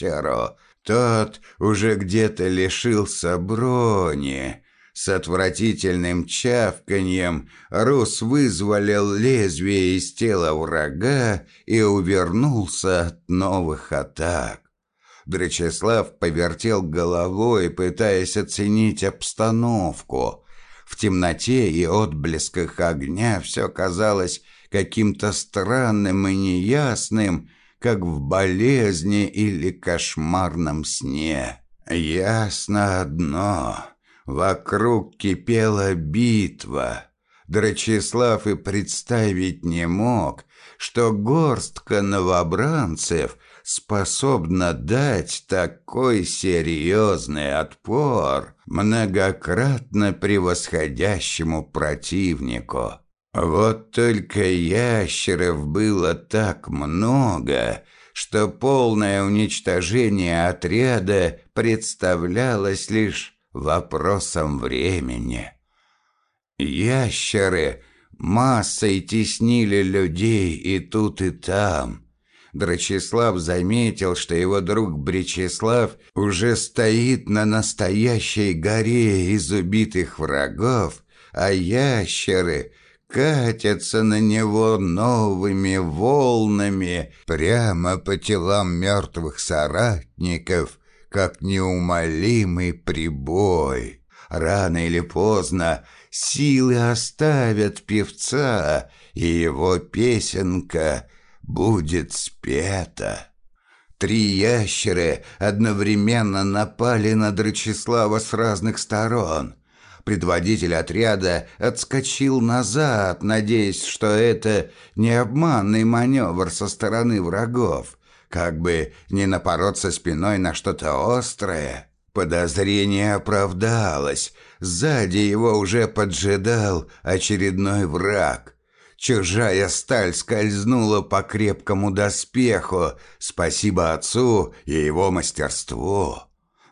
ящеру. Тот уже где-то лишился брони. С отвратительным чавканьем Рус вызволил лезвие из тела врага и увернулся от новых атак. Дречеслав повертел головой, пытаясь оценить обстановку. В темноте и отблесках огня все казалось каким-то странным и неясным, как в болезни или кошмарном сне. Ясно одно — вокруг кипела битва. Драчеслав и представить не мог, что горстка новобранцев способна дать такой серьезный отпор многократно превосходящему противнику. Вот только ящеров было так много, что полное уничтожение отряда представлялось лишь вопросом времени. Ящеры массой теснили людей и тут, и там. Драчеслав заметил, что его друг Бречеслав уже стоит на настоящей горе из убитых врагов, а ящеры — катятся на него новыми волнами прямо по телам мертвых соратников, как неумолимый прибой. Рано или поздно силы оставят певца, и его песенка будет спета. Три ящера одновременно напали на Драчеслава с разных сторон — Предводитель отряда отскочил назад, надеясь, что это не обманный маневр со стороны врагов, как бы не напороться спиной на что-то острое. Подозрение оправдалось. Сзади его уже поджидал очередной враг. Чужая сталь скользнула по крепкому доспеху. Спасибо отцу и его мастерству.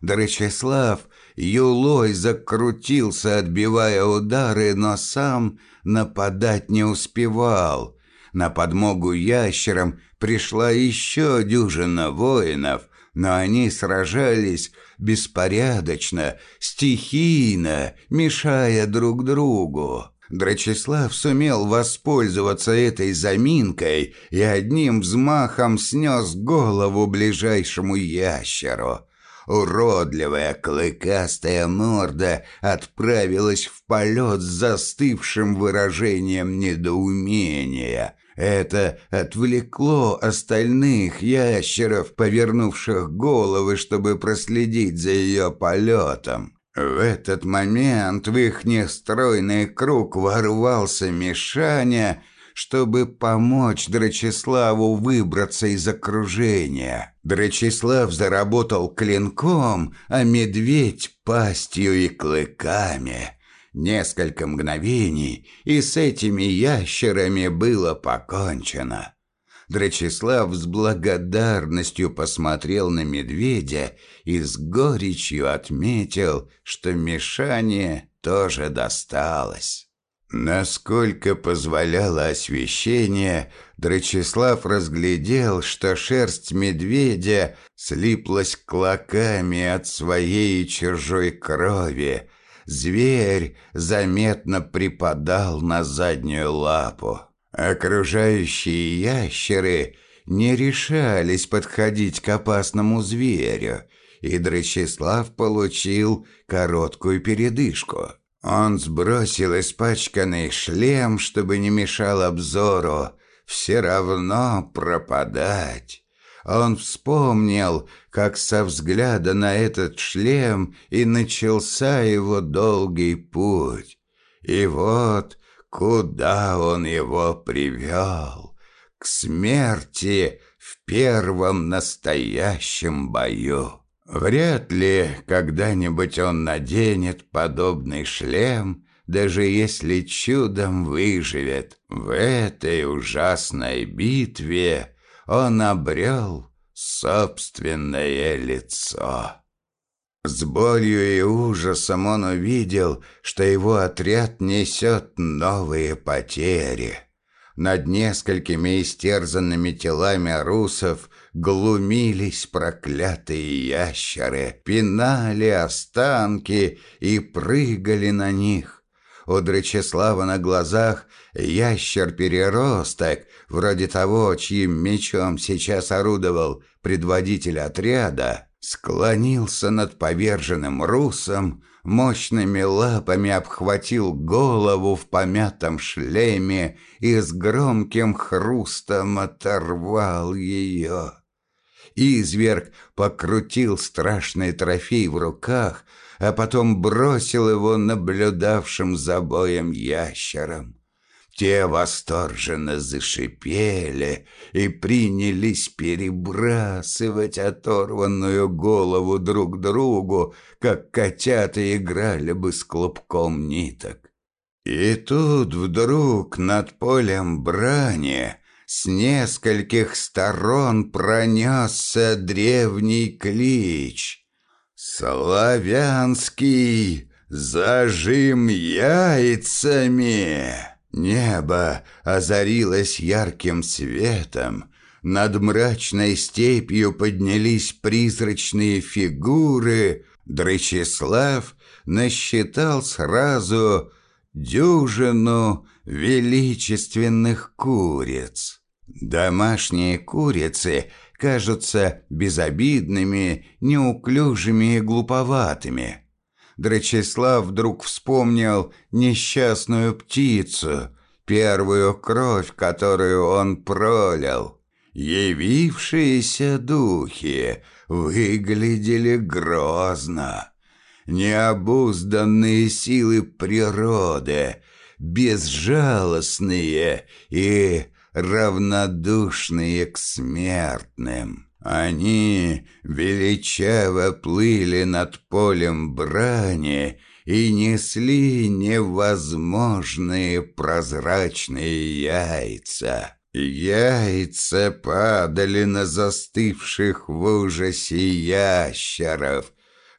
Дорычеслав Юлой закрутился, отбивая удары, но сам нападать не успевал. На подмогу ящерам пришла еще дюжина воинов, но они сражались беспорядочно, стихийно, мешая друг другу. Драчеслав сумел воспользоваться этой заминкой и одним взмахом снес голову ближайшему ящеру. Уродливая клыкастая морда отправилась в полет с застывшим выражением недоумения. Это отвлекло остальных ящеров, повернувших головы, чтобы проследить за ее полетом. В этот момент в их нестройный круг ворвался Мишаня чтобы помочь Драчеславу выбраться из окружения. Драчеслав заработал клинком, а медведь — пастью и клыками. Несколько мгновений, и с этими ящерами было покончено. Драчеслав с благодарностью посмотрел на медведя и с горечью отметил, что Мишане тоже досталось. Насколько позволяло освещение, Драчеслав разглядел, что шерсть медведя слиплась клоками от своей чужой крови. Зверь заметно припадал на заднюю лапу. Окружающие ящеры не решались подходить к опасному зверю, и Драчеслав получил короткую передышку. Он сбросил испачканный шлем, чтобы не мешал обзору. Все равно пропадать. Он вспомнил, как со взгляда на этот шлем и начался его долгий путь. И вот куда он его привел. К смерти в первом настоящем бою. Вряд ли когда-нибудь он наденет подобный шлем, даже если чудом выживет. В этой ужасной битве он обрел собственное лицо. С болью и ужасом он увидел, что его отряд несет новые потери. Над несколькими истерзанными телами русов глумились проклятые ящеры, пинали останки и прыгали на них. У Дречеслава на глазах ящер-переросток, вроде того, чьим мечом сейчас орудовал предводитель отряда, склонился над поверженным русом, мощными лапами обхватил голову в помятом шлеме и с громким хрустом оторвал ее. Изверг покрутил страшный трофей в руках, а потом бросил его наблюдавшим за боем ящерам. Те восторженно зашипели и принялись перебрасывать оторванную голову друг другу, как котята играли бы с клубком ниток. И тут вдруг над полем брани с нескольких сторон пронесся древний клич. «Славянский зажим яйцами!» Небо озарилось ярким светом, над мрачной степью поднялись призрачные фигуры, Дречислав насчитал сразу дюжину величественных куриц. Домашние курицы кажутся безобидными, неуклюжими и глуповатыми. Драчеслав вдруг вспомнил несчастную птицу, первую кровь, которую он пролил. Явившиеся духи выглядели грозно. Необузданные силы природы, безжалостные и равнодушные к смертным. Они величаво плыли над полем брани и несли невозможные прозрачные яйца. Яйца падали на застывших в ужасе ящеров.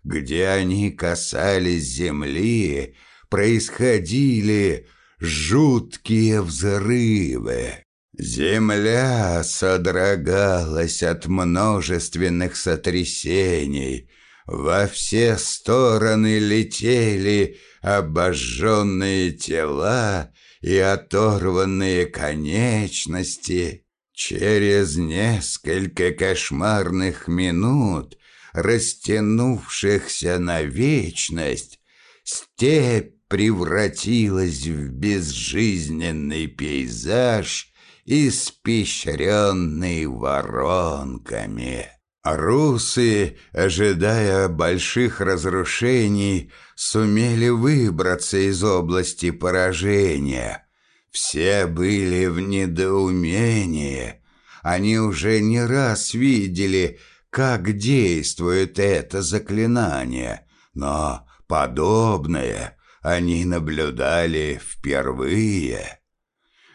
Где они касались земли, происходили жуткие взрывы. Земля содрогалась от множественных сотрясений. Во все стороны летели обожженные тела и оторванные конечности. Через несколько кошмарных минут, растянувшихся на вечность, степь превратилась в безжизненный пейзаж — испещренный воронками. Русы, ожидая больших разрушений, сумели выбраться из области поражения. Все были в недоумении. Они уже не раз видели, как действует это заклинание, но подобное они наблюдали впервые.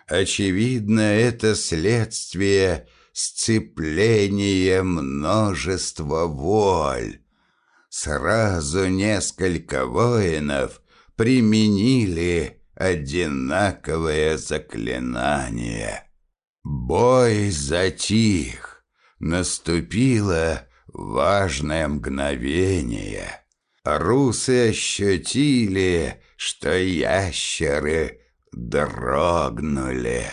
Очевидно, это следствие сцепления множества воль. Сразу несколько воинов применили одинаковое заклинание. Бой затих. Наступило важное мгновение. Русы ощутили, что ящеры дрогнули.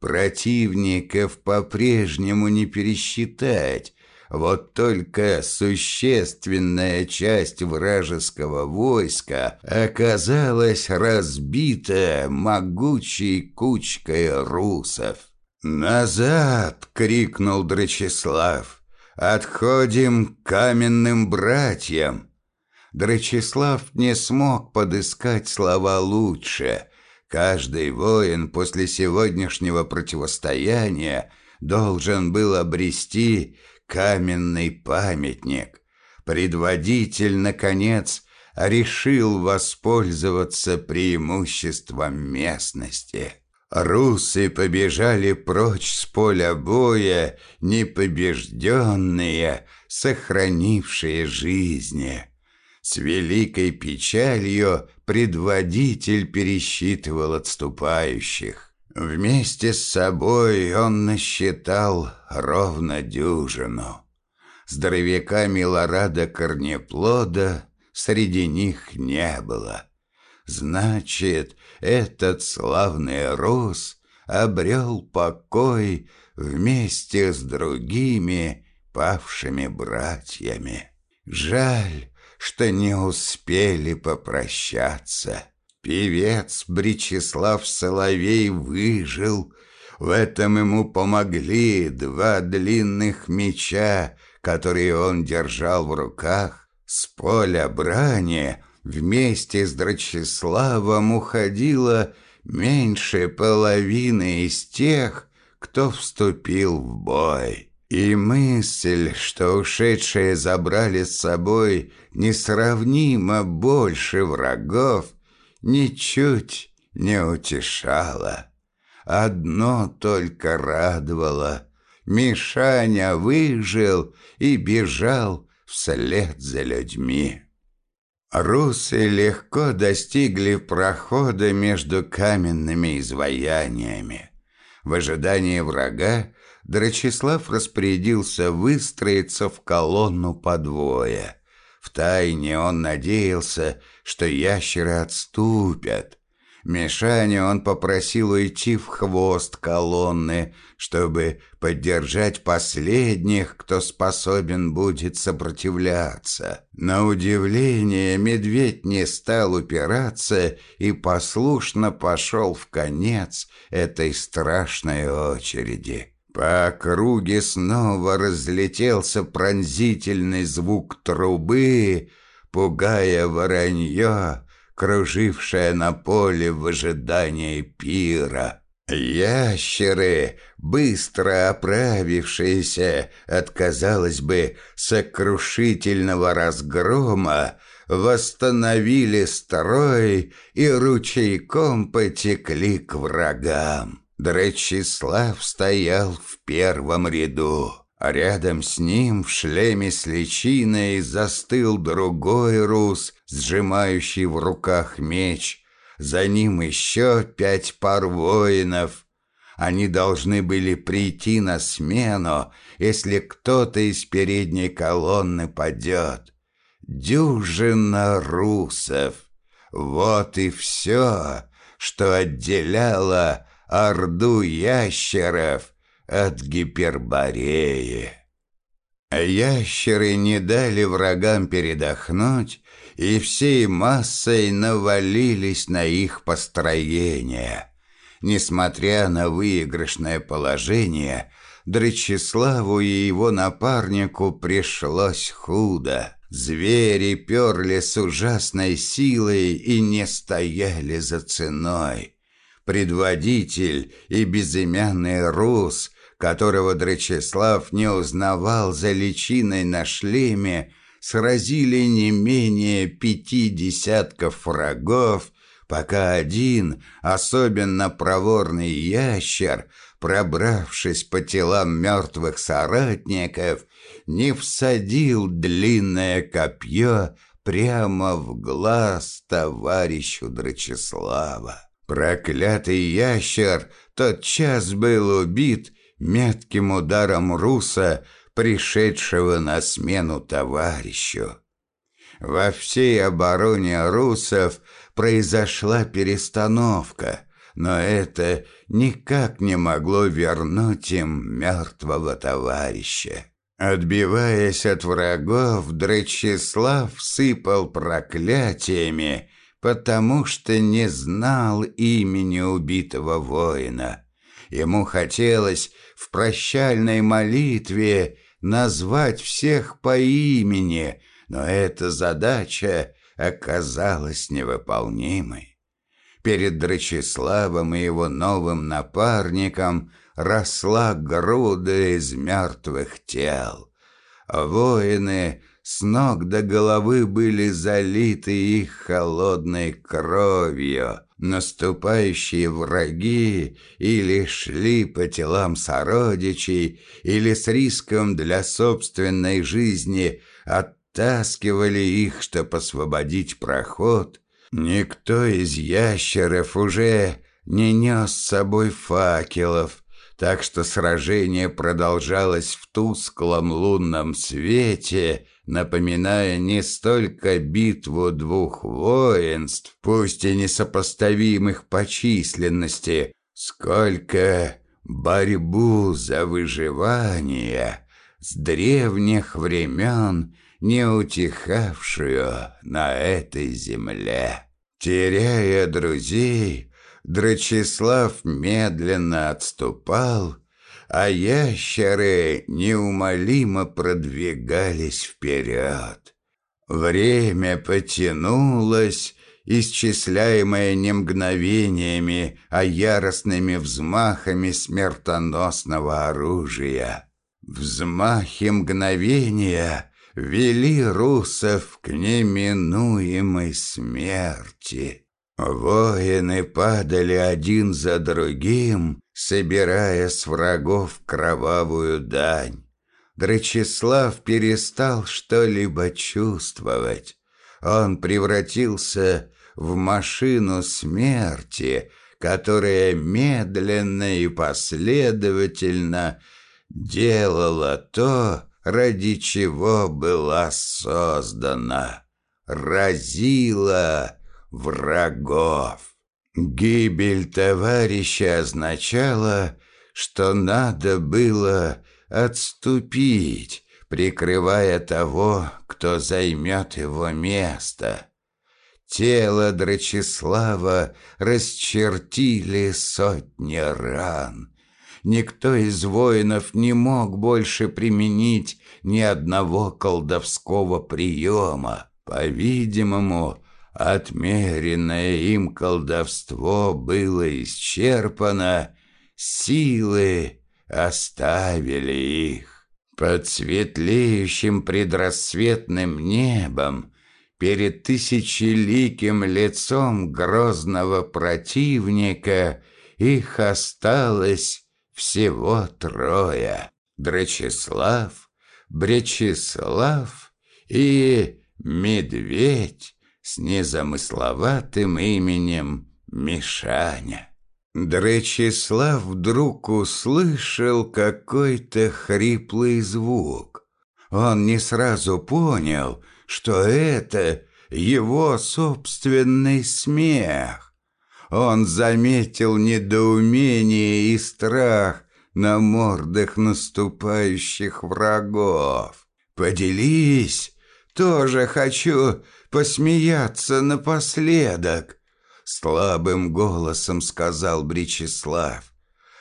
Противников по-прежнему не пересчитать, вот только существенная часть вражеского войска оказалась разбита могучей кучкой русов. «Назад!» — крикнул Драчеслав. «Отходим к каменным братьям!» Драчеслав не смог подыскать слова лучше — Каждый воин после сегодняшнего противостояния должен был обрести каменный памятник. Предводитель, наконец, решил воспользоваться преимуществом местности. Русы побежали прочь с поля боя, непобежденные, сохранившие жизни. С великой печалью предводитель пересчитывал отступающих. Вместе с собой он насчитал ровно дюжину. Здоровяка Милорада Корнеплода среди них не было. Значит, этот славный рус обрел покой вместе с другими павшими братьями. Жаль, что не успели попрощаться. Певец Бречеслав Соловей выжил. В этом ему помогли два длинных меча, которые он держал в руках. С поля брани вместе с Драчеславом уходило меньше половины из тех, кто вступил в бой. И мысль, что ушедшие забрали с собой несравнимо больше врагов, ничуть не утешала. Одно только радовало. Мишаня выжил и бежал вслед за людьми. Русы легко достигли прохода между каменными изваяниями. В ожидании врага Драчеслав распорядился выстроиться в колонну подвое. Втайне он надеялся, что ящеры отступят, Мишаня он попросил уйти в хвост колонны, чтобы поддержать последних, кто способен будет сопротивляться. На удивление медведь не стал упираться и послушно пошел в конец этой страшной очереди. По округе снова разлетелся пронзительный звук трубы, пугая воронье, кружившая на поле в ожидании пира. Ящеры, быстро оправившиеся от, казалось бы, сокрушительного разгрома, восстановили строй и ручейком потекли к врагам. Дречислав стоял в первом ряду а рядом с ним в шлеме с личиной застыл другой рус, сжимающий в руках меч. За ним еще пять пар воинов. Они должны были прийти на смену, если кто-то из передней колонны падет. Дюжина русов. Вот и все, что отделяло орду ящеров от гипербореи. Ящеры не дали врагам передохнуть и всей массой навалились на их построение. Несмотря на выигрышное положение, Дречиславу и его напарнику пришлось худо. Звери перли с ужасной силой и не стояли за ценой. Предводитель и безымянный Рус которого Дречеслав не узнавал за личиной на шлеме, сразили не менее пяти десятков врагов, пока один, особенно проворный ящер, пробравшись по телам мертвых соратников, не всадил длинное копье прямо в глаз товарищу Драчеслава. Проклятый ящер тотчас был убит метким ударом руса, пришедшего на смену товарищу. Во всей обороне русов произошла перестановка, но это никак не могло вернуть им мертвого товарища. Отбиваясь от врагов, Дречислав сыпал проклятиями, потому что не знал имени убитого воина. Ему хотелось в прощальной молитве назвать всех по имени, но эта задача оказалась невыполнимой. Перед Драчеславом и его новым напарником росла груда из мертвых тел. Воины с ног до головы были залиты их холодной кровью, Наступающие враги или шли по телам сородичей, или с риском для собственной жизни оттаскивали их, чтобы освободить проход. Никто из ящеров уже не нес с собой факелов, так что сражение продолжалось в тусклом лунном свете, напоминая не столько битву двух воинств, пусть и несопоставимых по численности, сколько борьбу за выживание с древних времен, не утихавшую на этой земле. Теряя друзей, Драчеслав медленно отступал, а ящеры неумолимо продвигались вперед. Время потянулось, исчисляемое не мгновениями, а яростными взмахами смертоносного оружия. Взмахи мгновения вели русов к неминуемой смерти. Воины падали один за другим, собирая с врагов кровавую дань. Драчеслав перестал что-либо чувствовать. Он превратился в машину смерти, которая медленно и последовательно делала то, ради чего была создана. Разила врагов. Гибель товарища означала, что надо было отступить, прикрывая того, кто займет его место. Тело Драчеслава расчертили сотни ран. Никто из воинов не мог больше применить ни одного колдовского приема. По-видимому, Отмеренное им колдовство было исчерпано, силы оставили их. Под светлеющим предрассветным небом, перед тысячеликим лицом грозного противника, их осталось всего трое. Драчеслав, Бречеслав и Медведь с незамысловатым именем Мишаня. Дречислав вдруг услышал какой-то хриплый звук. Он не сразу понял, что это его собственный смех. Он заметил недоумение и страх на мордах наступающих врагов. «Поделись, тоже хочу посмеяться напоследок», — слабым голосом сказал Бричеслав.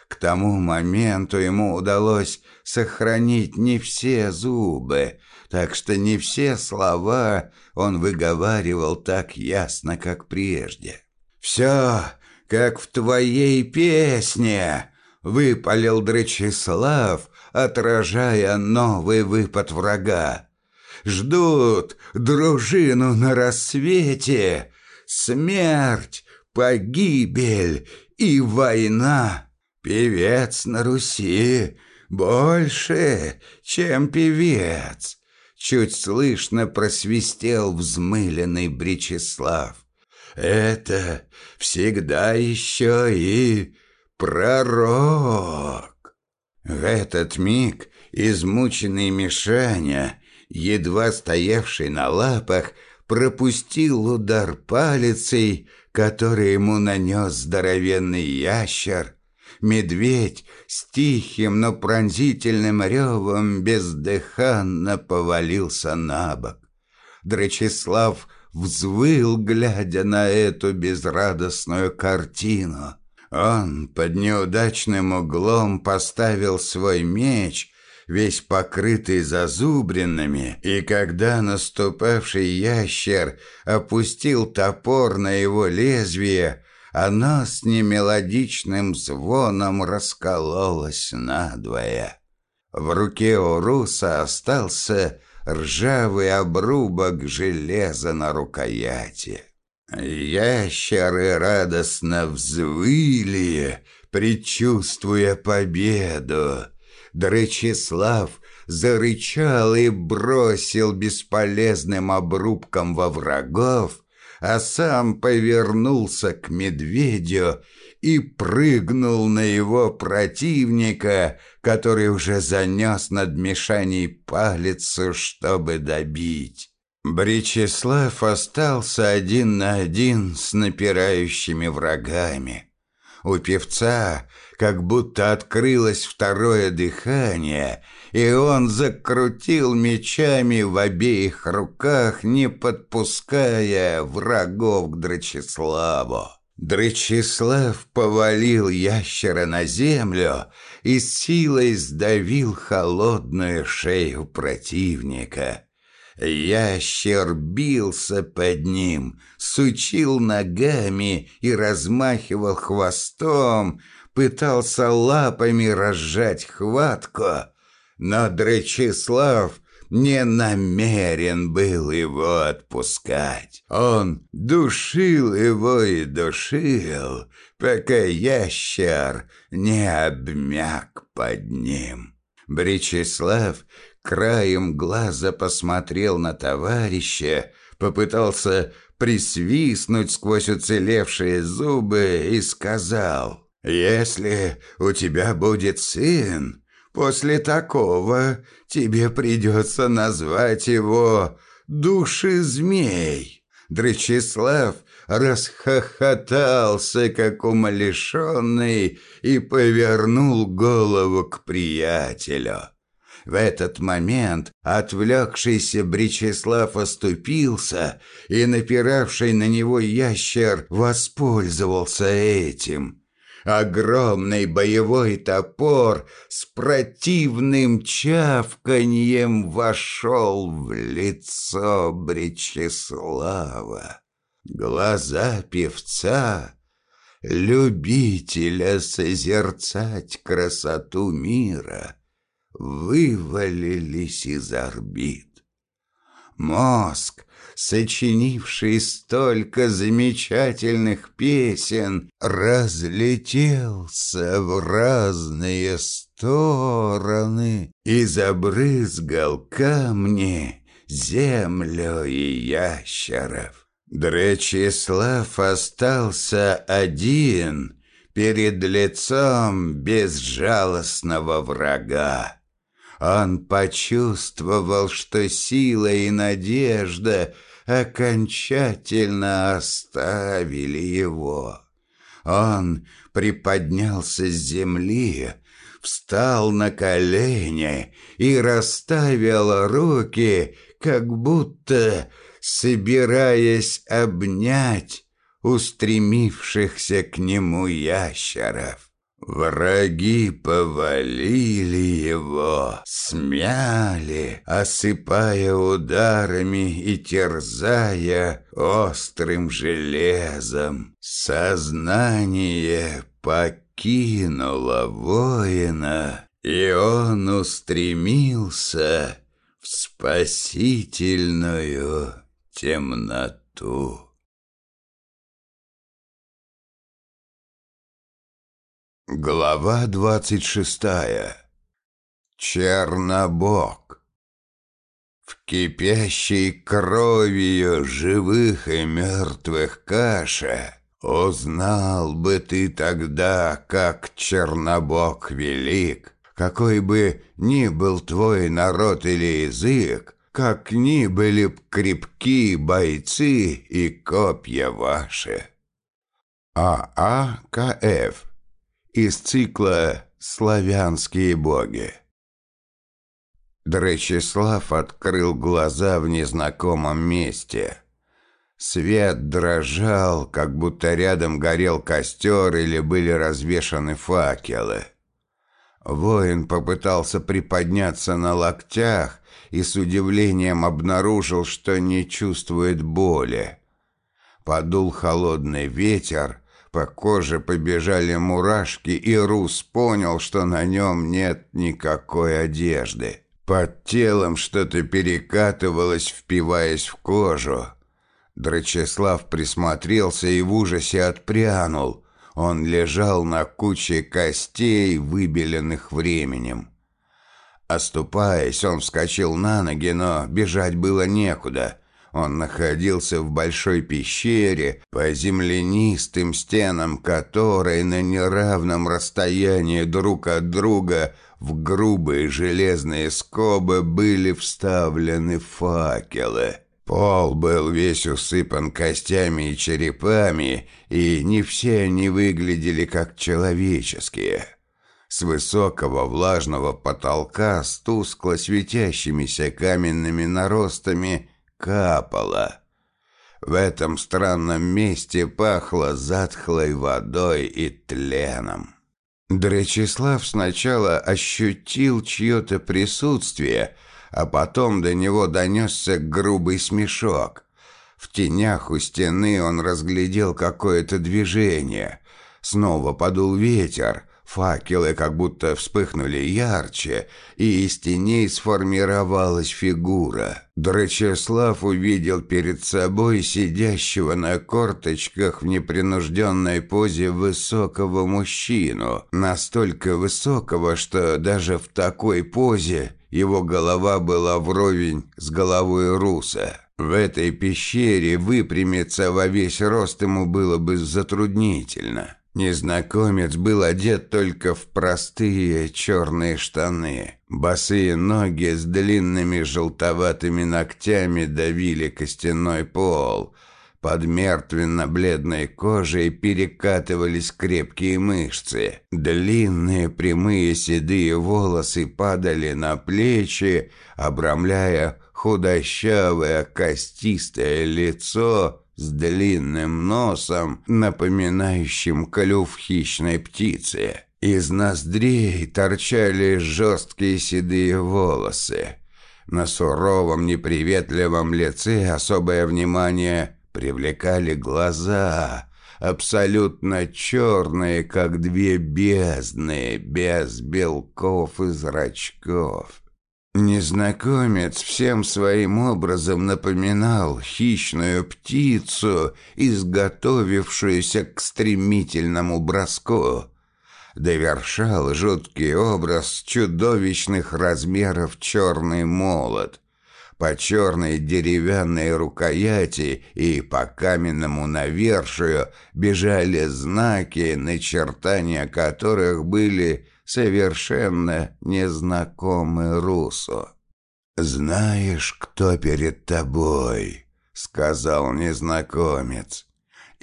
К тому моменту ему удалось сохранить не все зубы, так что не все слова он выговаривал так ясно, как прежде. «Все, как в твоей песне!» — выпалил Дречислав, отражая новый выпад врага ждут дружину на рассвете, смерть, погибель и война. Певец на Руси больше, чем певец. Чуть слышно просвистел взмыленный Бречеслав. Это всегда еще и пророк. В этот миг измученный Мишаня едва стоявший на лапах, пропустил удар палицей, который ему нанес здоровенный ящер. Медведь с тихим, но пронзительным ревом бездыханно повалился на бок. Драчеслав взвыл, глядя на эту безрадостную картину. Он под неудачным углом поставил свой меч весь покрытый зазубринами, и когда наступавший ящер опустил топор на его лезвие, оно с немелодичным звоном раскололось надвое. В руке у Руса остался ржавый обрубок железа на рукояти. Ящеры радостно взвыли, предчувствуя победу. Дречислав зарычал и бросил бесполезным обрубком во врагов, а сам повернулся к медведю и прыгнул на его противника, который уже занес над Мишаней палец, чтобы добить. Бречеслав остался один на один с напирающими врагами. У певца как будто открылось второе дыхание, и он закрутил мечами в обеих руках, не подпуская врагов к Драчеславу. Драчеслав повалил ящера на землю и силой сдавил холодную шею противника. Ящер бился под ним, сучил ногами и размахивал хвостом, пытался лапами разжать хватку, но Дречислав не намерен был его отпускать. Он душил его и душил, пока ящер не обмяк под ним. Бречеслав краем глаза посмотрел на товарища, попытался присвистнуть сквозь уцелевшие зубы и сказал, «Если у тебя будет сын, после такого тебе придется назвать его «Души змей». Дречислав расхохотался, как умалишенный, и повернул голову к приятелю. В этот момент отвлекшийся Бречеслав оступился, и напиравший на него ящер воспользовался этим. Огромный боевой топор с противным чавканьем вошел в лицо Бречеслава. Глаза певца, любителя созерцать красоту мира — вывалились из орбит. Мозг, сочинивший столько замечательных песен, разлетелся в разные стороны и забрызгал камни, землю и ящеров. Дречислав остался один перед лицом безжалостного врага. Он почувствовал, что сила и надежда окончательно оставили его. Он приподнялся с земли, встал на колени и расставил руки, как будто собираясь обнять устремившихся к нему ящеров. Враги повалили его, смяли, осыпая ударами и терзая острым железом. Сознание покинуло воина, и он устремился в спасительную темноту. Глава двадцать шестая. Чернобог. В кипящей кровью живых и мертвых каша Узнал бы ты тогда, как Чернобог велик, Какой бы ни был твой народ или язык, Как ни были б крепки бойцы и копья ваши. А.А.К.Ф из цикла «Славянские боги». Дречислав открыл глаза в незнакомом месте. Свет дрожал, как будто рядом горел костер или были развешаны факелы. Воин попытался приподняться на локтях и с удивлением обнаружил, что не чувствует боли. Подул холодный ветер, по коже побежали мурашки, и Рус понял, что на нем нет никакой одежды. Под телом что-то перекатывалось, впиваясь в кожу. Драчеслав присмотрелся и в ужасе отпрянул. Он лежал на куче костей, выбеленных временем. Оступаясь, он вскочил на ноги, но бежать было некуда. Он находился в большой пещере, по землянистым стенам которой на неравном расстоянии друг от друга в грубые железные скобы были вставлены факелы. Пол был весь усыпан костями и черепами, и не все они выглядели как человеческие. С высокого влажного потолка с тускло светящимися каменными наростами капало. В этом странном месте пахло затхлой водой и тленом. Дречислав сначала ощутил чье-то присутствие, а потом до него донесся грубый смешок. В тенях у стены он разглядел какое-то движение. Снова подул ветер, Факелы как будто вспыхнули ярче, и из теней сформировалась фигура. Драчеслав увидел перед собой сидящего на корточках в непринужденной позе высокого мужчину, настолько высокого, что даже в такой позе его голова была вровень с головой руса. В этой пещере выпрямиться во весь рост ему было бы затруднительно. Незнакомец был одет только в простые черные штаны. Босые ноги с длинными желтоватыми ногтями давили костяной пол. Под мертвенно-бледной кожей перекатывались крепкие мышцы. Длинные прямые седые волосы падали на плечи, обрамляя худощавое костистое лицо с длинным носом, напоминающим клюв хищной птицы. Из ноздрей торчали жесткие седые волосы. На суровом неприветливом лице особое внимание привлекали глаза, абсолютно черные, как две бездны, без белков и зрачков. Незнакомец всем своим образом напоминал хищную птицу, изготовившуюся к стремительному броску. Довершал жуткий образ чудовищных размеров черный молот. По черной деревянной рукояти и по каменному навершию бежали знаки, начертания которых были совершенно незнакомый Русу. «Знаешь, кто перед тобой?» — сказал незнакомец.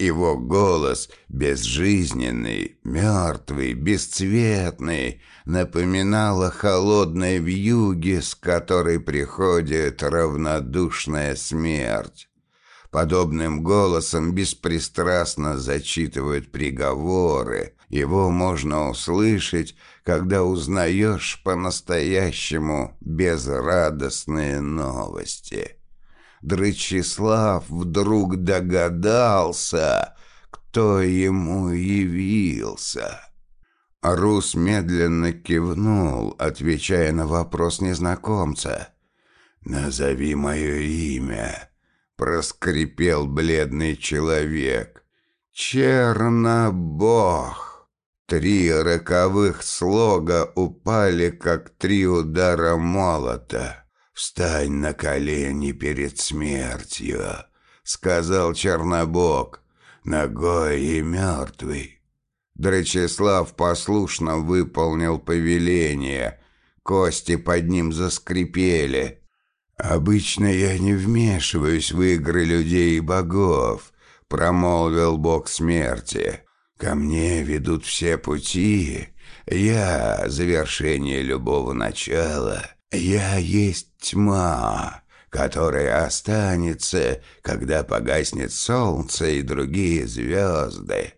Его голос, безжизненный, мертвый, бесцветный, напоминал о холодной вьюге, с которой приходит равнодушная смерть. Подобным голосом беспристрастно зачитывают приговоры. Его можно услышать, когда узнаешь по-настоящему безрадостные новости. Дрычислав вдруг догадался, кто ему явился. Рус медленно кивнул, отвечая на вопрос незнакомца. «Назови мое имя», — проскрипел бледный человек. «Чернобог». Три роковых слога упали, как три удара молота. «Встань на колени перед смертью», — сказал Чернобог, ногой и мертвый. Дречислав послушно выполнил повеление. Кости под ним заскрипели. «Обычно я не вмешиваюсь в игры людей и богов», — промолвил бог смерти. Ко мне ведут все пути. Я — завершение любого начала. Я есть тьма, которая останется, когда погаснет солнце и другие звезды.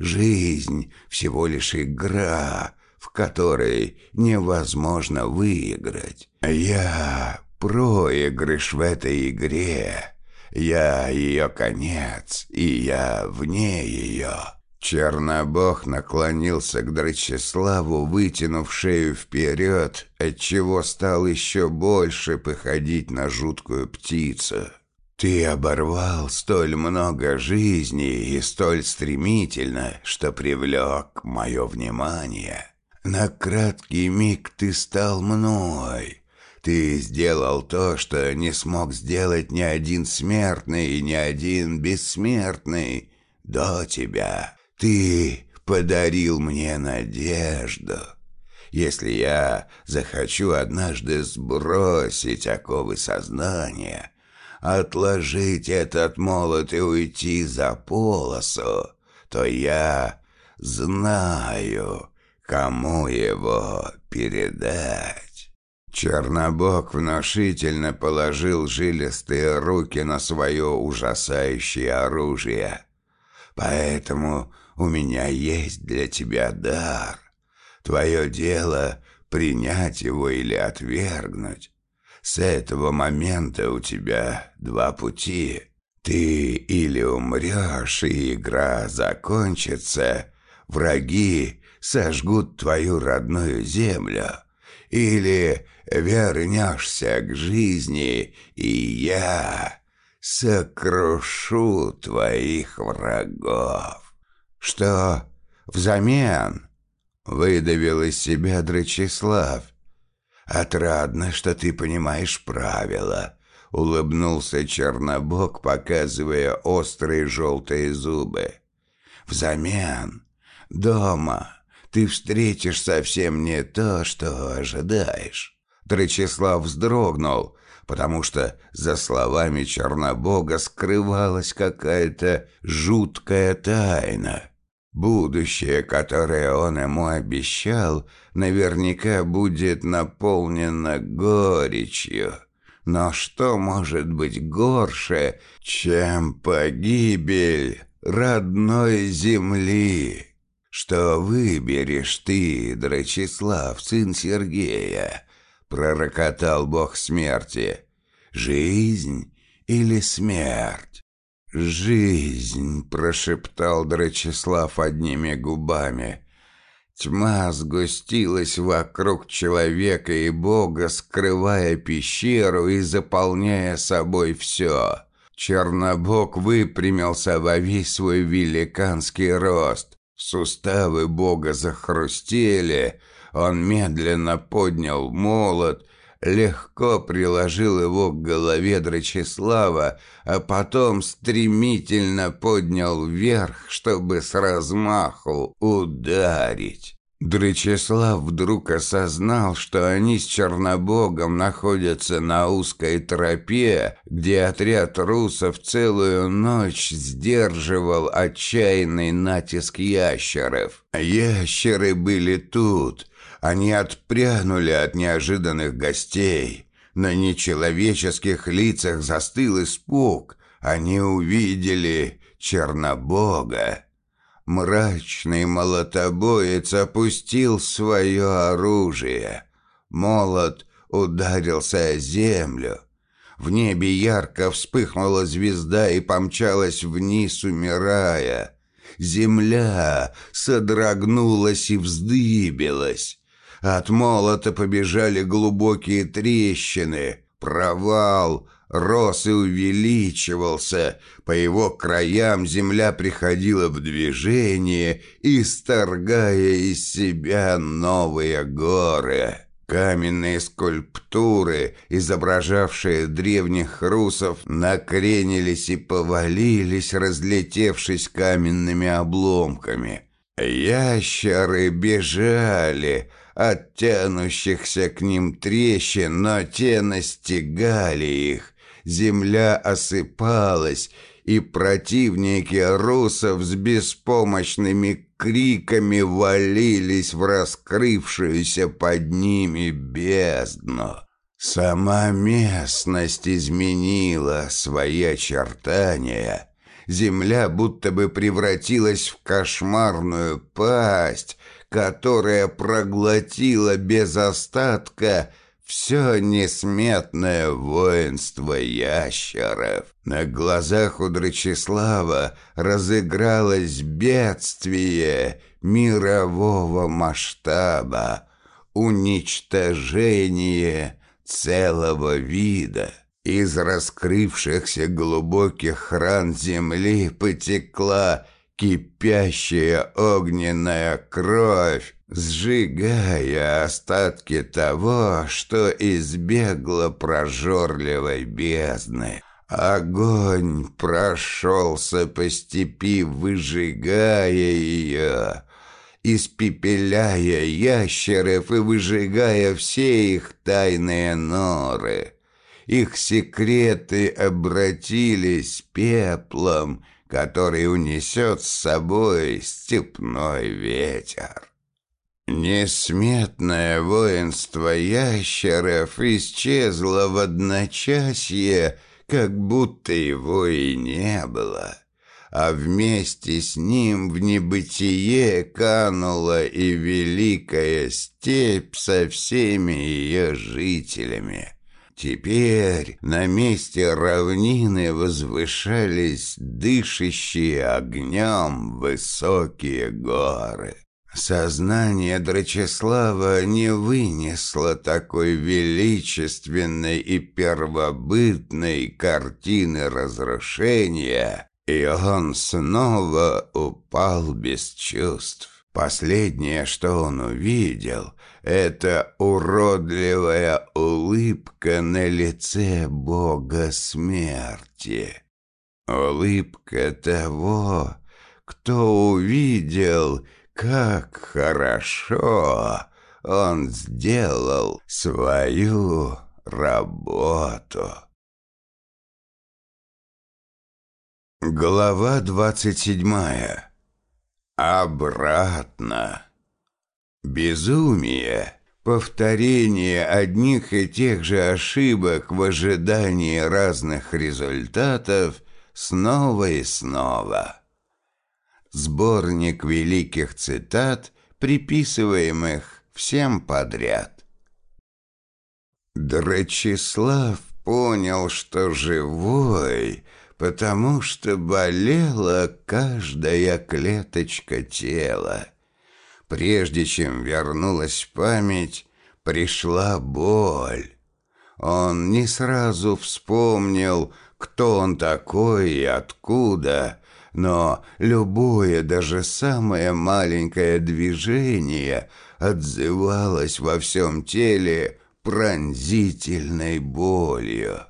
Жизнь — всего лишь игра, в которой невозможно выиграть. Я — проигрыш в этой игре. Я ее конец, и я вне ее. Чернобог наклонился к Драчеславу, вытянув шею вперед, отчего стал еще больше походить на жуткую птицу. «Ты оборвал столь много жизней и столь стремительно, что привлек мое внимание. На краткий миг ты стал мной. Ты сделал то, что не смог сделать ни один смертный и ни один бессмертный до тебя. Ты подарил мне надежду. Если я захочу однажды сбросить оковы сознания, отложить этот молот и уйти за полосу, то я знаю, кому его передать. Чернобог внушительно положил жилистые руки на свое ужасающее оружие. Поэтому у меня есть для тебя дар. Твое дело принять его или отвергнуть. С этого момента у тебя два пути. Ты или умрешь, и игра закончится, враги сожгут твою родную землю, или вернешься к жизни, и я сокрушу твоих врагов. Что взамен? Выдавил из себя Драчеслав. «Отрадно, что ты понимаешь правила», — улыбнулся Чернобог, показывая острые желтые зубы. «Взамен дома ты встретишь совсем не то, что ожидаешь». Драчеслав вздрогнул, потому что за словами Чернобога скрывалась какая-то жуткая тайна. Будущее, которое он ему обещал, наверняка будет наполнено горечью. Но что может быть горше, чем погибель родной земли? Что выберешь ты, Драчеслав, сын Сергея? Пророкотал бог смерти. Жизнь или смерть? «Жизнь!» — прошептал Драчеслав одними губами. Тьма сгустилась вокруг человека и Бога, скрывая пещеру и заполняя собой все. Чернобог выпрямился во весь свой великанский рост. Суставы Бога захрустели, он медленно поднял молот легко приложил его к голове Драчеслава, а потом стремительно поднял вверх, чтобы с размаху ударить. Драчеслав вдруг осознал, что они с Чернобогом находятся на узкой тропе, где отряд русов целую ночь сдерживал отчаянный натиск ящеров. Ящеры были тут — они отпрянули от неожиданных гостей. На нечеловеческих лицах застыл испуг. Они увидели Чернобога. Мрачный молотобоец опустил свое оружие. Молот ударился о землю. В небе ярко вспыхнула звезда и помчалась вниз, умирая. Земля содрогнулась и вздыбилась. От молота побежали глубокие трещины. Провал рос и увеличивался. По его краям земля приходила в движение, исторгая из себя новые горы. Каменные скульптуры, изображавшие древних русов, накренились и повалились, разлетевшись каменными обломками. Ящеры бежали, от тянущихся к ним трещин, но те настигали их. Земля осыпалась, и противники русов с беспомощными криками валились в раскрывшуюся под ними бездну. Сама местность изменила свои очертания. Земля будто бы превратилась в кошмарную пасть, которая проглотила без остатка все несметное воинство ящеров. На глазах у Драчеслава разыгралось бедствие мирового масштаба, уничтожение целого вида. Из раскрывшихся глубоких ран земли потекла кипящая огненная кровь, сжигая остатки того, что избегло прожорливой бездны. Огонь прошелся по степи, выжигая ее, испепеляя ящеров и выжигая все их тайные норы. Их секреты обратились пеплом, который унесет с собой степной ветер. Несметное воинство ящеров исчезло в одночасье, как будто его и не было а вместе с ним в небытие канула и великая степь со всеми ее жителями. Теперь на месте равнины возвышались дышащие огнем высокие горы. Сознание Драчеслава не вынесло такой величественной и первобытной картины разрушения, и он снова упал без чувств. Последнее, что он увидел, это уродливая улыбка на лице бога смерти. Улыбка того, кто увидел, как хорошо он сделал свою работу. Глава двадцать седьмая. Обратно. Безумие. Повторение одних и тех же ошибок в ожидании разных результатов снова и снова. Сборник великих цитат, приписываемых всем подряд. Драчеслав понял, что живой — потому что болела каждая клеточка тела. Прежде чем вернулась память, пришла боль. Он не сразу вспомнил, кто он такой и откуда, но любое, даже самое маленькое движение отзывалось во всем теле пронзительной болью.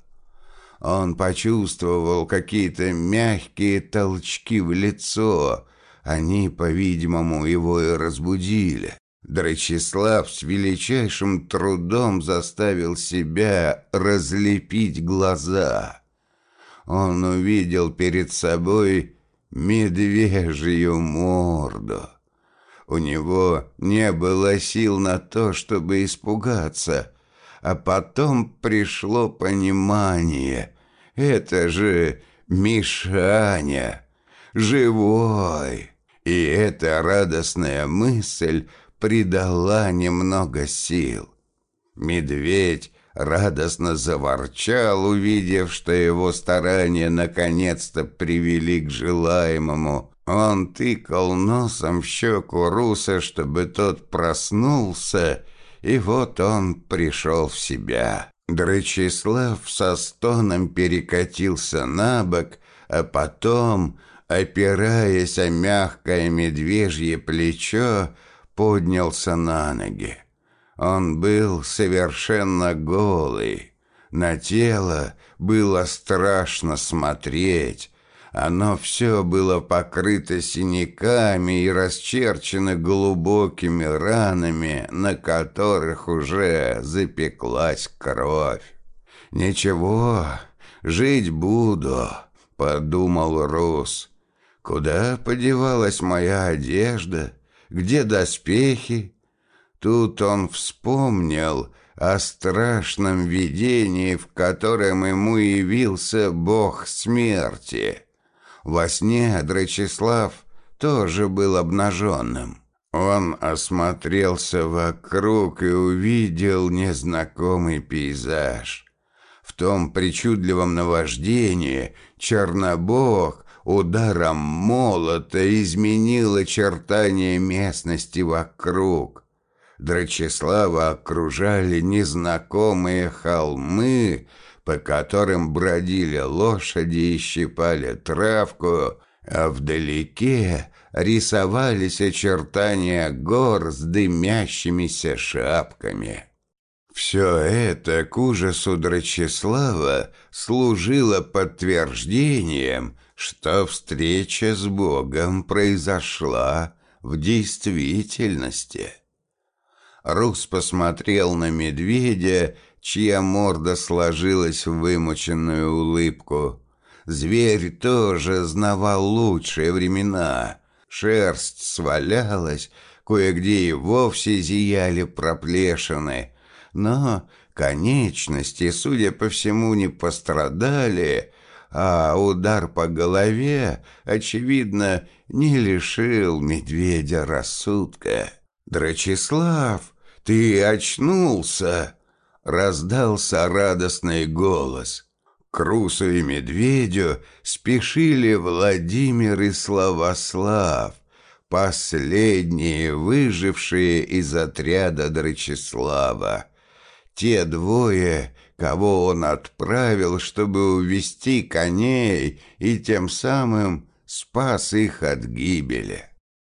Он почувствовал какие-то мягкие толчки в лицо. Они, по-видимому, его и разбудили. Драчеслав с величайшим трудом заставил себя разлепить глаза. Он увидел перед собой медвежью морду. У него не было сил на то, чтобы испугаться, а потом пришло понимание. Это же Мишаня, живой. И эта радостная мысль придала немного сил. Медведь радостно заворчал, увидев, что его старания наконец-то привели к желаемому. Он тыкал носом в щеку Руса, чтобы тот проснулся, и вот он пришел в себя. Драчеслав со стоном перекатился на бок, а потом, опираясь о мягкое медвежье плечо, поднялся на ноги. Он был совершенно голый. На тело было страшно смотреть, оно все было покрыто синяками и расчерчено глубокими ранами, на которых уже запеклась кровь. «Ничего, жить буду», — подумал Рус. «Куда подевалась моя одежда? Где доспехи?» Тут он вспомнил о страшном видении, в котором ему явился бог смерти. Во сне Драчеслав тоже был обнаженным. Он осмотрелся вокруг и увидел незнакомый пейзаж. В том причудливом наваждении Чернобог ударом молота изменил очертания местности вокруг. Драчеслава окружали незнакомые холмы, по которым бродили лошади и щипали травку, а вдалеке рисовались очертания гор с дымящимися шапками. Все это к ужасу Драчеслава служило подтверждением, что встреча с Богом произошла в действительности. Рус посмотрел на медведя, чья морда сложилась в вымученную улыбку. Зверь тоже знавал лучшие времена. Шерсть свалялась, кое-где и вовсе зияли проплешины. Но конечности, судя по всему, не пострадали, а удар по голове, очевидно, не лишил медведя рассудка. «Драчеслав, ты очнулся!» — раздался радостный голос. К Русу и Медведю спешили Владимир и Славослав, последние выжившие из отряда Драчеслава. Те двое кого он отправил, чтобы увести коней и тем самым спас их от гибели.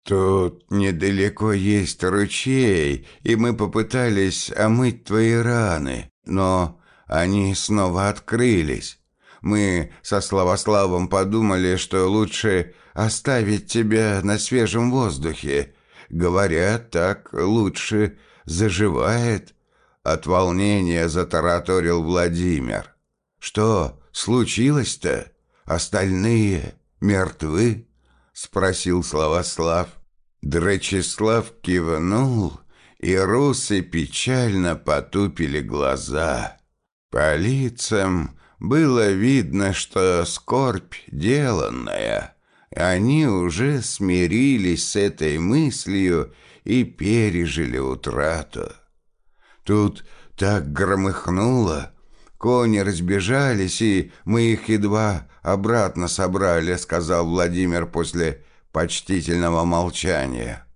Тут недалеко есть ручей, и мы попытались омыть твои раны, но они снова открылись. Мы со Славославом подумали, что лучше оставить тебя на свежем воздухе. Говорят, так лучше заживает. От волнения затараторил Владимир. «Что случилось-то? Остальные мертвы?» Спросил Славослав. Драчеслав кивнул, и русы печально потупили глаза. По лицам было видно, что скорбь деланная. Они уже смирились с этой мыслью и пережили утрату. Тут так громыхнуло. Кони разбежались, и мы их едва обратно собрали, сказал Владимир после почтительного молчания.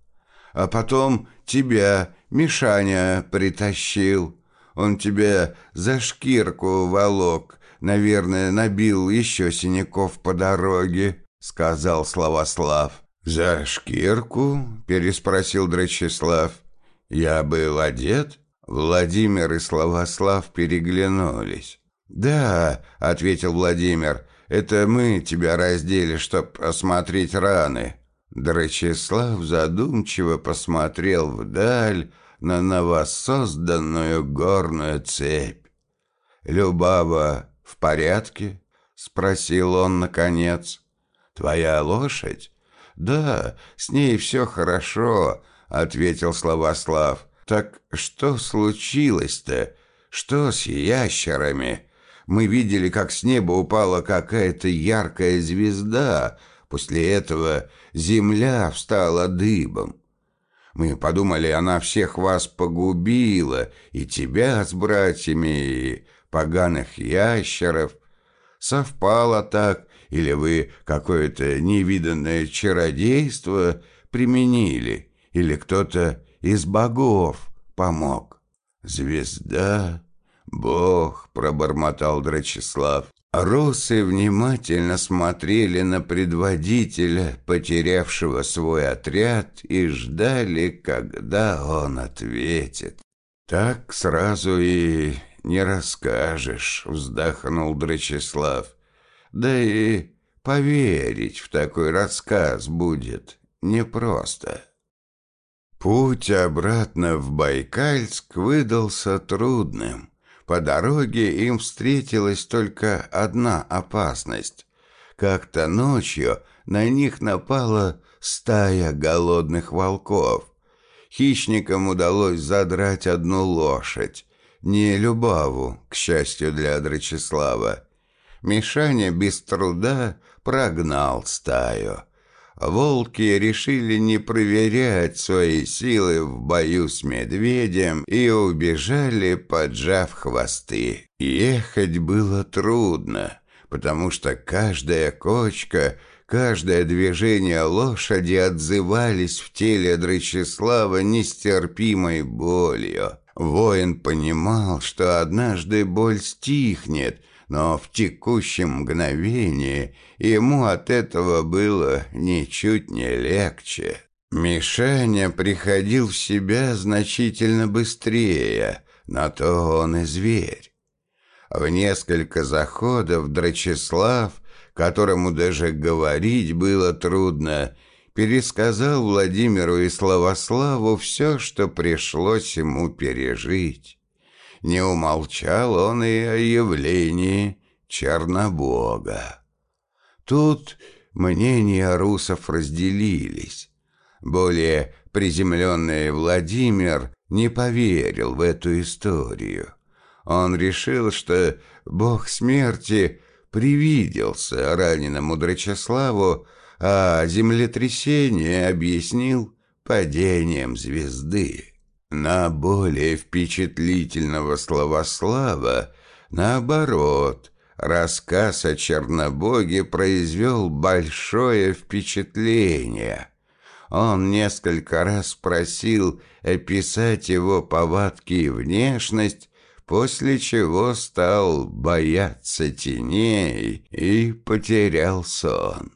А потом тебя Мишаня притащил. Он тебе за шкирку волок, наверное, набил еще синяков по дороге, сказал Славослав. «За шкирку?» – переспросил Драчеслав. «Я был одет?» Владимир и Славослав переглянулись. «Да», — ответил Владимир, — «это мы тебя раздели, чтоб осмотреть раны». Драчеслав задумчиво посмотрел вдаль на новосозданную горную цепь. «Любава в порядке?» — спросил он наконец. «Твоя лошадь?» «Да, с ней все хорошо», — ответил Славослав. «Так что случилось-то? Что с ящерами? Мы видели, как с неба упала какая-то яркая звезда. После этого земля встала дыбом. Мы подумали, она всех вас погубила, и тебя с братьями, и поганых ящеров. Совпало так, или вы какое-то невиданное чародейство применили, или кто-то из богов помог. Звезда, бог, пробормотал Драчеслав. Русы внимательно смотрели на предводителя, потерявшего свой отряд, и ждали, когда он ответит. «Так сразу и не расскажешь», — вздохнул Драчеслав. «Да и поверить в такой рассказ будет непросто». Путь обратно в Байкальск выдался трудным. По дороге им встретилась только одна опасность. Как-то ночью на них напала стая голодных волков. Хищникам удалось задрать одну лошадь, не Любаву, к счастью для Драчеслава. Мишаня без труда прогнал стаю волки решили не проверять свои силы в бою с медведем и убежали, поджав хвосты. Ехать было трудно, потому что каждая кочка, каждое движение лошади отзывались в теле Драчеслава нестерпимой болью. Воин понимал, что однажды боль стихнет, но в текущем мгновении ему от этого было ничуть не легче. Мишаня приходил в себя значительно быстрее, на то он и зверь. В несколько заходов Драчеслав, которому даже говорить было трудно, пересказал Владимиру и Славославу все, что пришлось ему пережить. Не умолчал он и о явлении Чернобога. Тут мнения русов разделились. Более приземленный Владимир не поверил в эту историю. Он решил, что бог смерти привиделся раненому Драчеславу, а землетрясение объяснил падением звезды. На более впечатлительного словослава, наоборот, рассказ о Чернобоге произвел большое впечатление. Он несколько раз просил описать его повадки и внешность, после чего стал бояться теней и потерял сон.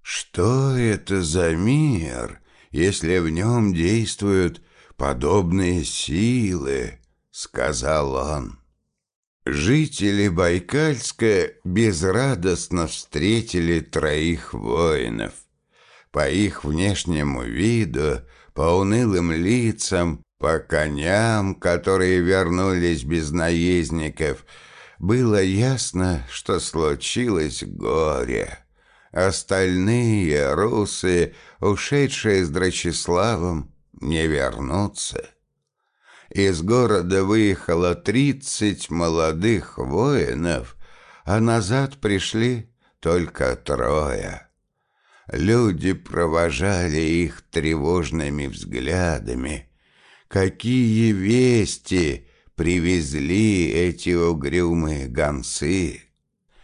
Что это за мир, если в нем действуют подобные силы, сказал он. Жители Байкальска безрадостно встретили троих воинов. По их внешнему виду, по унылым лицам, по коням, которые вернулись без наездников, было ясно, что случилось горе. Остальные русы, ушедшие с Драчеславом, не вернутся. Из города выехало тридцать молодых воинов, а назад пришли только трое. Люди провожали их тревожными взглядами, какие вести привезли эти угрюмые гонцы.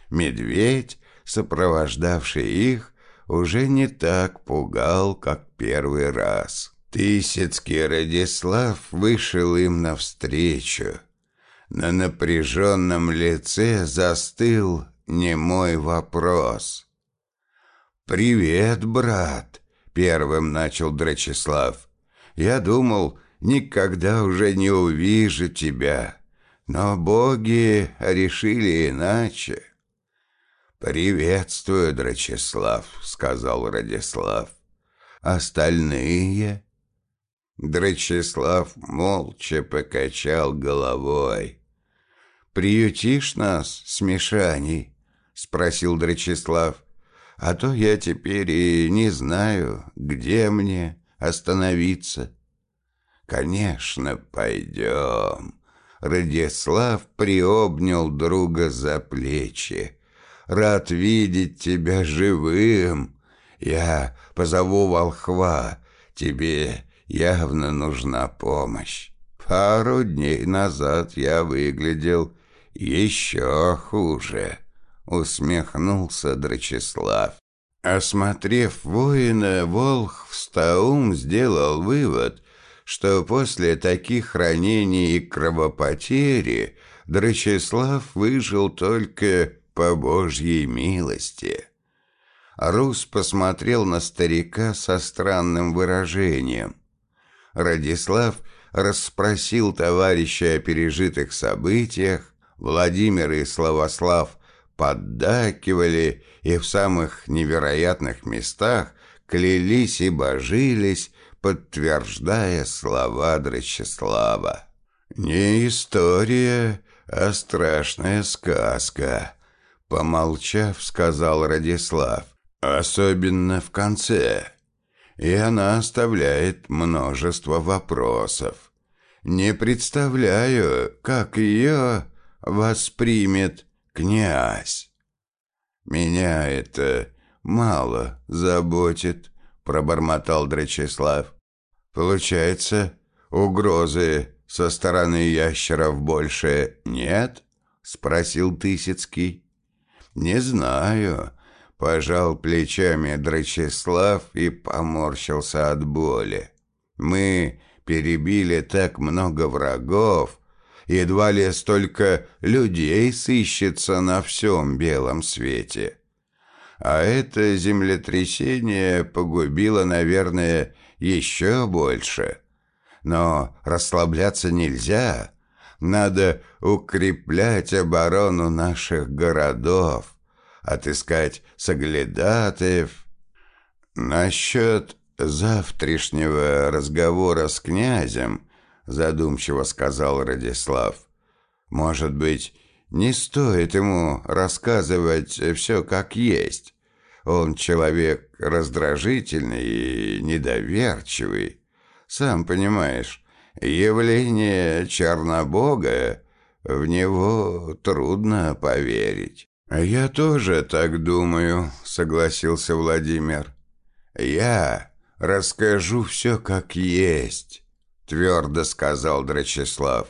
Медведь, сопровождавший их, уже не так пугал, как первый раз. Тысяцкий Радислав вышел им навстречу. На напряженном лице застыл немой вопрос. «Привет, брат!» — первым начал Драчеслав. «Я думал, никогда уже не увижу тебя. Но боги решили иначе. «Приветствую, Драчеслав», — сказал Радислав. «Остальные?» Драчеслав молча покачал головой. «Приютишь нас, смешаний?» — спросил Драчеслав. «А то я теперь и не знаю, где мне остановиться». «Конечно, пойдем». Радислав приобнял друга за плечи. «Рад видеть тебя живым. Я позову волхва. Тебе явно нужна помощь. Пару дней назад я выглядел еще хуже», — усмехнулся Драчеслав. Осмотрев воина, Волх в Стаум сделал вывод, что после таких ранений и кровопотери Драчеслав выжил только по Божьей милости. Рус посмотрел на старика со странным выражением. Радислав расспросил товарища о пережитых событиях, Владимир и Славослав поддакивали и в самых невероятных местах клялись и божились, подтверждая слова Драчеслава. «Не история, а страшная сказка», — помолчав, сказал Радислав. «Особенно в конце. И она оставляет множество вопросов. Не представляю, как ее воспримет князь. Меня это мало заботит» пробормотал Дречислав. «Получается, угрозы со стороны ящеров больше нет?» — спросил Тысяцкий. «Не знаю», — пожал плечами Дречислав и поморщился от боли. «Мы перебили так много врагов, Едва ли столько людей сыщется на всем белом свете. А это землетрясение погубило, наверное, еще больше. Но расслабляться нельзя. Надо укреплять оборону наших городов, отыскать соглядатаев. Насчет завтрашнего разговора с князем, задумчиво сказал Радислав. Может быть, не стоит ему рассказывать все как есть. Он человек раздражительный и недоверчивый. Сам понимаешь, явление Чернобога, в него трудно поверить. «Я тоже так думаю», — согласился Владимир. «Я расскажу все как есть», — твердо сказал Драчеслав.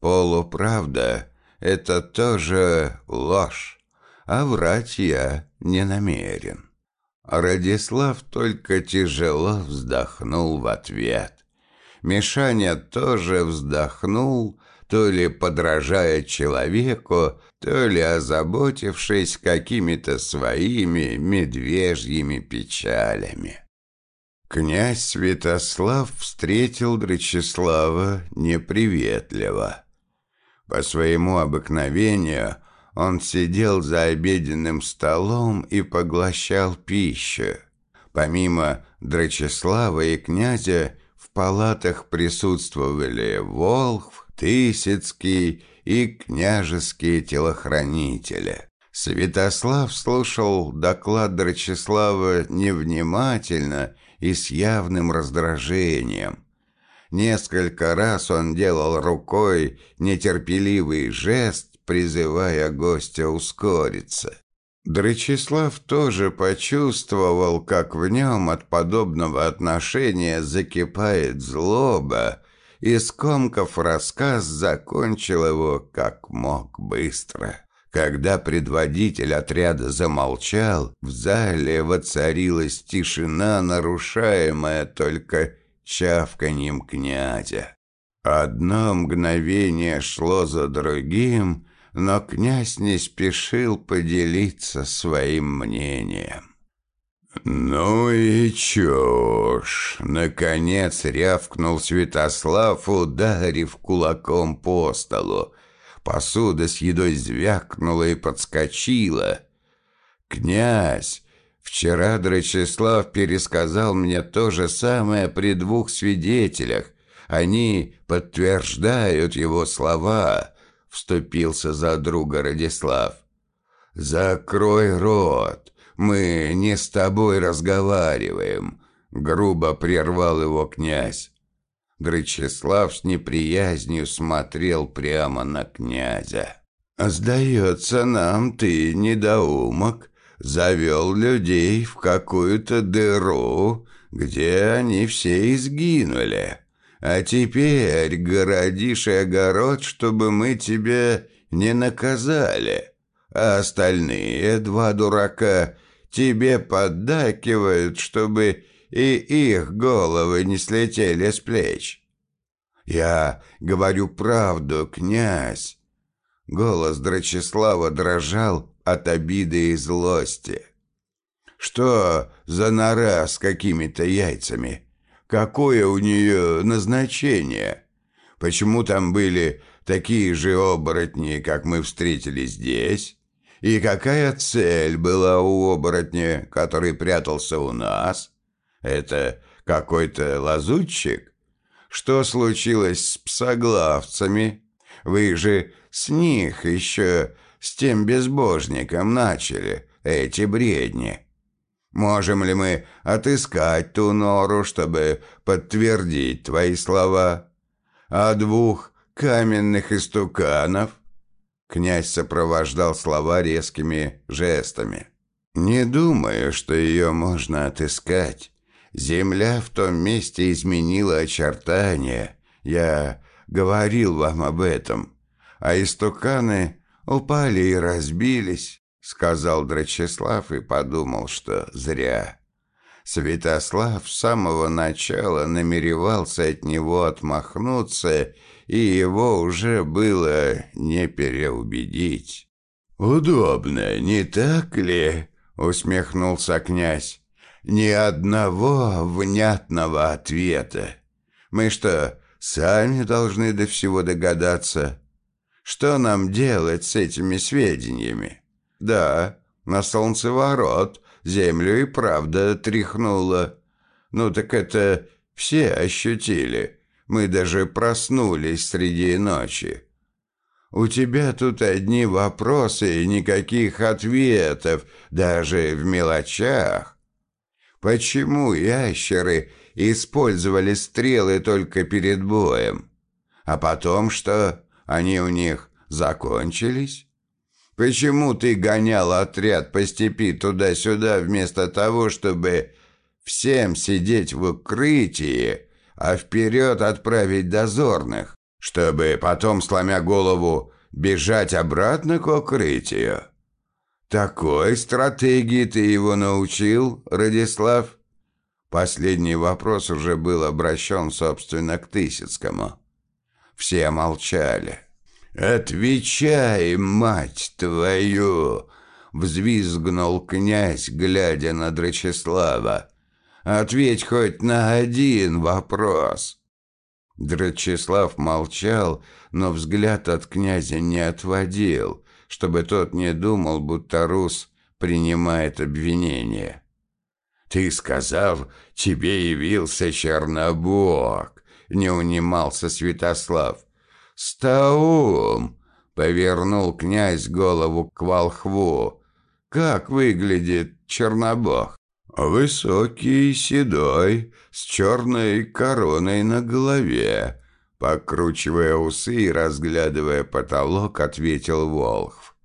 «Полуправда — это тоже ложь, а врать я не намерен». Радислав только тяжело вздохнул в ответ. Мишаня тоже вздохнул, то ли подражая человеку, то ли озаботившись какими-то своими медвежьими печалями. Князь Святослав встретил Драчеслава неприветливо. По своему обыкновению он сидел за обеденным столом и поглощал пищу. Помимо Драчеслава и князя в палатах присутствовали Волхв, Тысяцкий и княжеские телохранители. Святослав слушал доклад Драчеслава невнимательно и с явным раздражением. Несколько раз он делал рукой нетерпеливый жест, призывая гостя ускориться. Дречислав тоже почувствовал, как в нем от подобного отношения закипает злоба, и, скомкав рассказ, закончил его как мог быстро. Когда предводитель отряда замолчал, в зале воцарилась тишина, нарушаемая только чавканьем князя. Одно мгновение шло за другим, но князь не спешил поделиться своим мнением. «Ну и чушь!» — наконец рявкнул Святослав, ударив кулаком по столу. Посуда с едой звякнула и подскочила. «Князь, вчера Драчеслав пересказал мне то же самое при двух свидетелях. Они подтверждают его слова» вступился за друга Радислав. «Закрой рот, мы не с тобой разговариваем», — грубо прервал его князь. Гречеслав с неприязнью смотрел прямо на князя. «Сдается нам, ты, недоумок, завел людей в какую-то дыру, где они все изгинули. А теперь городишь и огород, чтобы мы тебя не наказали. А остальные два дурака тебе поддакивают, чтобы и их головы не слетели с плеч. Я говорю правду, князь. Голос Драчеслава дрожал от обиды и злости. Что за нора с какими-то яйцами? Какое у нее назначение? Почему там были такие же оборотни, как мы встретили здесь? И какая цель была у оборотня, который прятался у нас? Это какой-то лазутчик? Что случилось с псоглавцами? Вы же с них еще с тем безбожником начали эти бредни. Можем ли мы отыскать ту нору, чтобы подтвердить твои слова? А двух каменных истуканов?» Князь сопровождал слова резкими жестами. «Не думаю, что ее можно отыскать. Земля в том месте изменила очертания. Я говорил вам об этом. А истуканы упали и разбились сказал Драчеслав и подумал, что зря. Святослав с самого начала намеревался от него отмахнуться и его уже было не переубедить. «Удобно, не так ли?» — усмехнулся князь. «Ни одного внятного ответа. Мы что, сами должны до всего догадаться? Что нам делать с этими сведениями? Да, на солнцеворот землю и правда тряхнуло. Ну так это все ощутили. Мы даже проснулись среди ночи. У тебя тут одни вопросы и никаких ответов, даже в мелочах. Почему ящеры использовали стрелы только перед боем? А потом что, они у них закончились? Почему ты гонял отряд по степи туда-сюда вместо того, чтобы всем сидеть в укрытии, а вперед отправить дозорных, чтобы потом, сломя голову, бежать обратно к укрытию? Такой стратегии ты его научил, Радислав? Последний вопрос уже был обращен, собственно, к Тысяцкому. Все молчали. «Отвечай, мать твою!» — взвизгнул князь, глядя на Драчеслава. Ответь хоть на один вопрос». Драчеслав молчал, но взгляд от князя не отводил, чтобы тот не думал, будто Рус принимает обвинение. «Ты сказал, тебе явился Чернобог», — не унимался Святослав. «Стаум!» — повернул князь голову к волхву. «Как выглядит Чернобог?» «Высокий, седой, с черной короной на голове», покручивая усы и разглядывая потолок, ответил Волхв.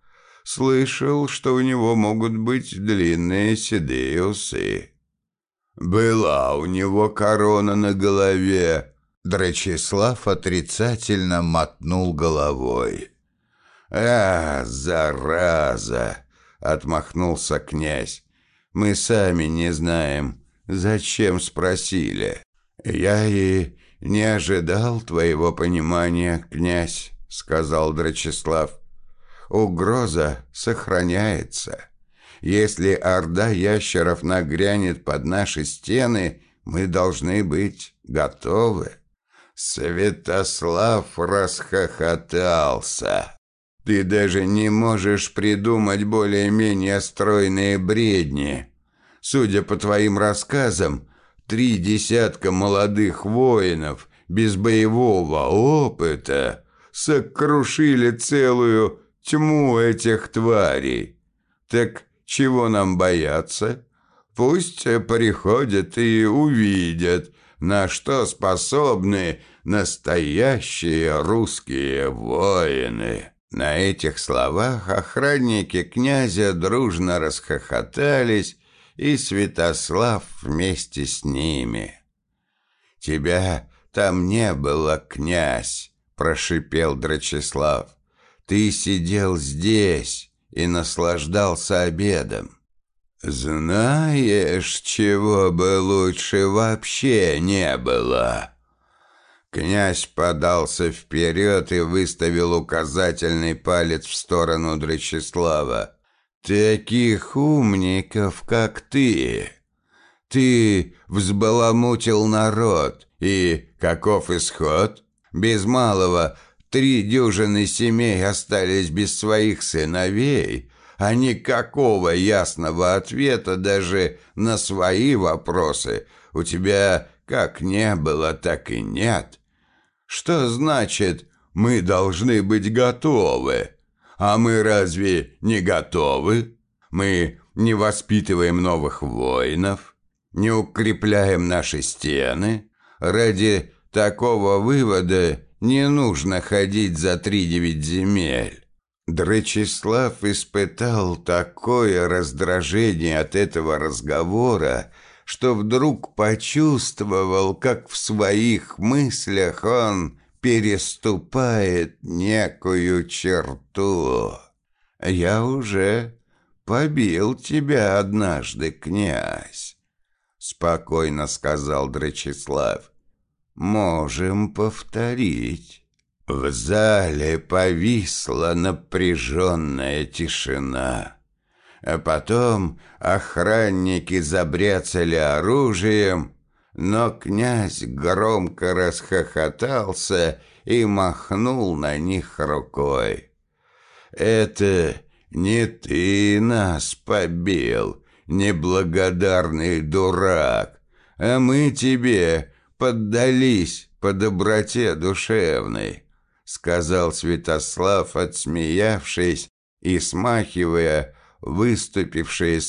«Слышал, что у него могут быть длинные седые усы». «Была у него корона на голове», Драчеслав отрицательно мотнул головой. «А, зараза!» — отмахнулся князь. Мы сами не знаем, зачем спросили. Я и не ожидал твоего понимания, князь, сказал Драчеслав. Угроза сохраняется. Если орда ящеров нагрянет под наши стены, мы должны быть готовы. Святослав расхохотался. Ты даже не можешь придумать более-менее стройные бредни. Судя по твоим рассказам, три десятка молодых воинов без боевого опыта сокрушили целую тьму этих тварей. Так чего нам бояться? Пусть приходят и увидят, на что способны настоящие русские воины». На этих словах охранники князя дружно расхохотались, и Святослав вместе с ними. «Тебя там не было, князь!» — прошипел Драчеслав. «Ты сидел здесь и наслаждался обедом. Знаешь, чего бы лучше вообще не было?» Князь подался вперед и выставил указательный палец в сторону Драчеслава. «Таких умников, как ты! Ты взбаламутил народ, и каков исход? Без малого три дюжины семей остались без своих сыновей, а никакого ясного ответа даже на свои вопросы у тебя как не было, так и нет. Что значит «мы должны быть готовы»? А мы разве не готовы? Мы не воспитываем новых воинов, не укрепляем наши стены. Ради такого вывода не нужно ходить за три девять земель. Дречислав испытал такое раздражение от этого разговора, что вдруг почувствовал, как в своих мыслях он переступает некую черту. «Я уже побил тебя однажды, князь», — спокойно сказал Дречислав. «Можем повторить». В зале повисла напряженная тишина. А потом охранники забряцали оружием, но князь громко расхохотался и махнул на них рукой. «Это не ты нас побил, неблагодарный дурак, а мы тебе поддались по доброте душевной», — сказал Святослав, отсмеявшись и смахивая выступившие